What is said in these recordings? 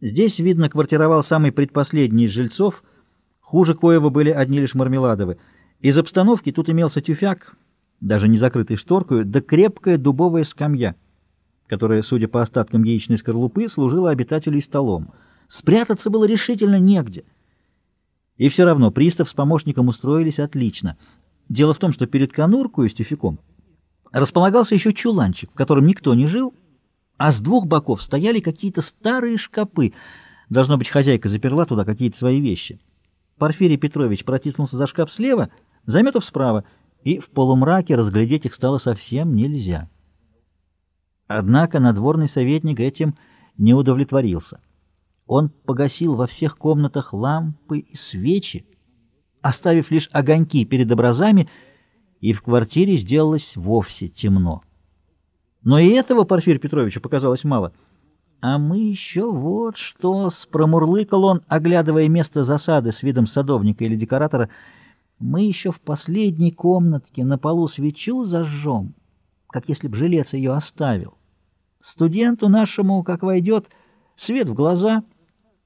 Здесь, видно, квартировал самый предпоследний из жильцов, хуже коего были одни лишь мармеладовы. Из обстановки тут имелся тюфяк, даже не закрытый шторкой, да крепкая дубовая скамья, которая, судя по остаткам яичной скорлупы, служила обитателей столом. Спрятаться было решительно негде. И все равно пристав с помощником устроились отлично. Дело в том, что перед конуркой с тюфяком располагался еще чуланчик, в котором никто не жил, а с двух боков стояли какие-то старые шкапы. Должно быть, хозяйка заперла туда какие-то свои вещи. Порфирий Петрович протиснулся за шкаф слева, Заметов справа, и в полумраке разглядеть их стало совсем нельзя. Однако надворный советник этим не удовлетворился. Он погасил во всех комнатах лампы и свечи, оставив лишь огоньки перед образами, и в квартире сделалось вовсе темно. Но и этого Порфирию Петровичу показалось мало. А мы еще вот что, спромурлыкал он, оглядывая место засады с видом садовника или декоратора, мы еще в последней комнатке на полу свечу зажжем, как если б жилец ее оставил. Студенту нашему, как войдет, свет в глаза,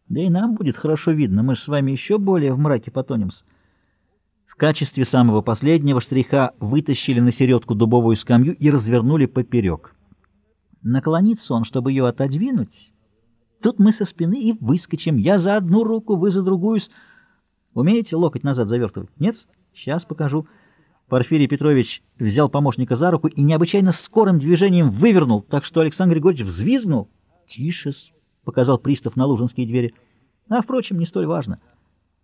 да и нам будет хорошо видно, мы же с вами еще более в мраке потонемся. Качестве самого последнего штриха вытащили на середку дубовую скамью и развернули поперек. Наклонится он, чтобы ее отодвинуть. Тут мы со спины и выскочим. Я за одну руку, вы за другую. Умеете локоть назад завертывать? Нет? Сейчас покажу. Порфирий Петрович взял помощника за руку и необычайно скорым движением вывернул, так что Александр Григорьевич взвизгнул. «Тише — показал пристав на лужинские двери. «А, впрочем, не столь важно.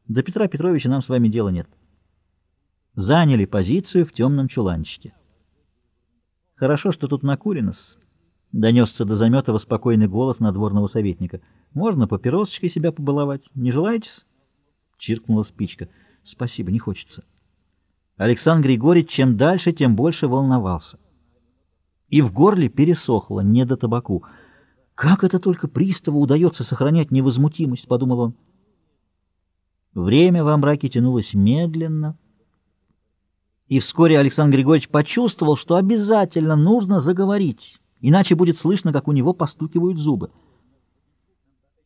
До Петра Петровича нам с вами дела нет» заняли позицию в темном чуланчике. «Хорошо, что тут накурено-с», — донесся до Заметова спокойный голос надворного советника. «Можно папиросочкой себя побаловать. Не желаете-с?» Чиркнула спичка. «Спасибо, не хочется». Александр Григорьевич чем дальше, тем больше волновался. И в горле пересохло, не до табаку. «Как это только приставу удается сохранять невозмутимость?» — подумал он. Время во мраке тянулось медленно, — и вскоре Александр Григорьевич почувствовал, что обязательно нужно заговорить, иначе будет слышно, как у него постукивают зубы.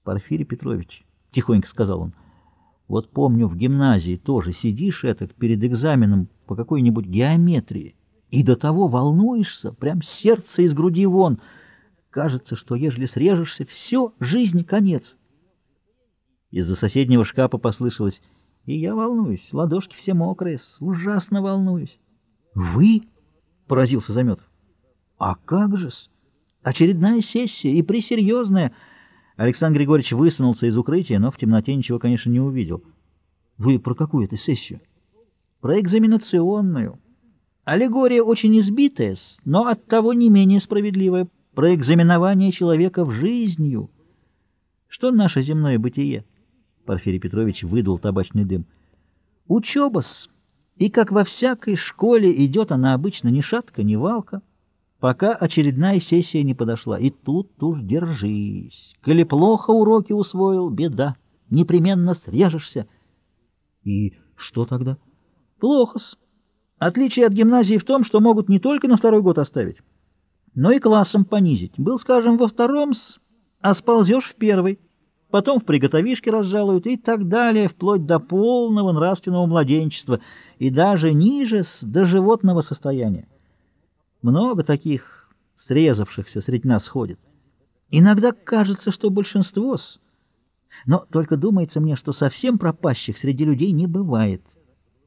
«Порфирий Петрович», — тихонько сказал он, — «вот помню, в гимназии тоже сидишь этак перед экзаменом по какой-нибудь геометрии, и до того волнуешься, прям сердце из груди вон. Кажется, что ежели срежешься, все, жизни конец». Из-за соседнего шкафа послышалось и я волнуюсь, ладошки все мокрые, ужасно волнуюсь. — Вы? — поразился Заметов. — А как же-с? Очередная сессия, и пресерьезная. Александр Григорьевич высунулся из укрытия, но в темноте ничего, конечно, не увидел. — Вы про какую это сессию? — Про экзаменационную. Аллегория очень избитая, но оттого не менее справедливая. Про экзаменование человека в жизнью. Что наше земное бытие? — Порфирий Петрович выдул табачный дым. Учеба-с, и как во всякой школе идет она обычно ни шатка, ни валка, пока очередная сессия не подошла. И тут уж держись. Коли плохо уроки усвоил, беда. Непременно срежешься. И что тогда? Плохо-с. Отличие от гимназии в том, что могут не только на второй год оставить, но и классом понизить. Был, скажем, во втором-с, а сползешь в первый потом в приготовишке разжалуют и так далее, вплоть до полного нравственного младенчества и даже ниже, до животного состояния. Много таких срезавшихся среди нас ходит. Иногда кажется, что большинство -с. Но только думается мне, что совсем пропащих среди людей не бывает.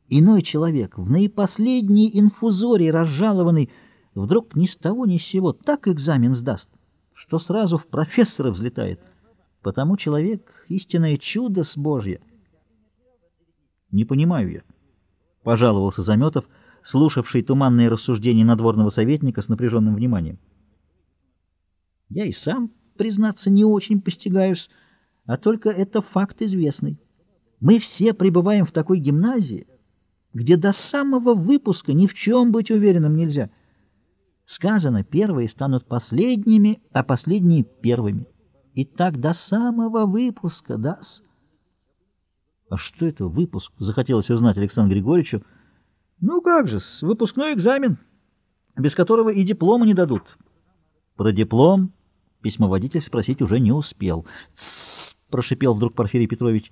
Иной человек, в наипоследней инфузории разжалованный, вдруг ни с того ни с сего так экзамен сдаст, что сразу в профессора взлетает — Потому человек — истинное чудо с Божье. Не понимаю я, — пожаловался Заметов, слушавший туманные рассуждения надворного советника с напряженным вниманием. Я и сам, признаться, не очень постигаюсь, а только это факт известный. Мы все пребываем в такой гимназии, где до самого выпуска ни в чем быть уверенным нельзя. Сказано, первые станут последними, а последние — первыми. И так до самого выпуска, да. А что это выпуск? Захотелось узнать Александру Григорьевичу. Ну как же, выпускной экзамен, без которого и диплома не дадут. Про диплом письмоводитель спросить уже не успел. Тссс! прошипел вдруг Порфирий Петрович.